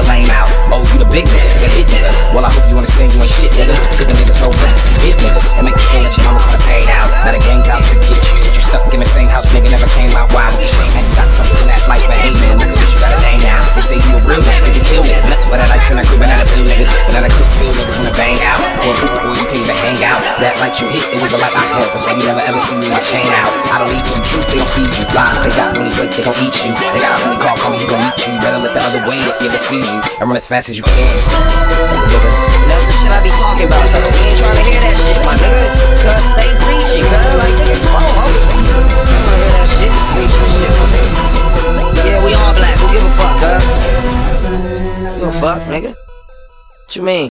a lame out. Oh, you the big nigga, take a hit nigga. Well, I hope you understand you ain't shit nigga. Cause the niggas hold best to hit niggas. And make sure that your know how to pay out. Now the gang's out to get you. But you stuck in the same house, nigga, never came out. Why? It's a shame that you got something that life, but hey man, niggas wish you got a name now. They say you a real man, nigga, you kill niggas. Nuts for that ice and I creep out of blue niggas. And now the kids feel niggas wanna bang out. For a poop boy, you can't even hang out. That light you hit, it was the light I had. That's why you never ever see me with a chain out. I don't eat you, truth, they don't feed you. Lies, they got money, great, they gon' eat you. They got a really call, call me, you gon' eat you. And run as fast as you can. Nigga. That's the shit I be talking about. We ain't trying to hear that shit, my nigga. Cause stay preaching, cuz. Like, nigga, come on, homie. Don't wanna hear that shit. Preaching shit, my nigga. Yeah, we all black. Who give a fuck, cuz? Give a fuck, nigga. What you mean?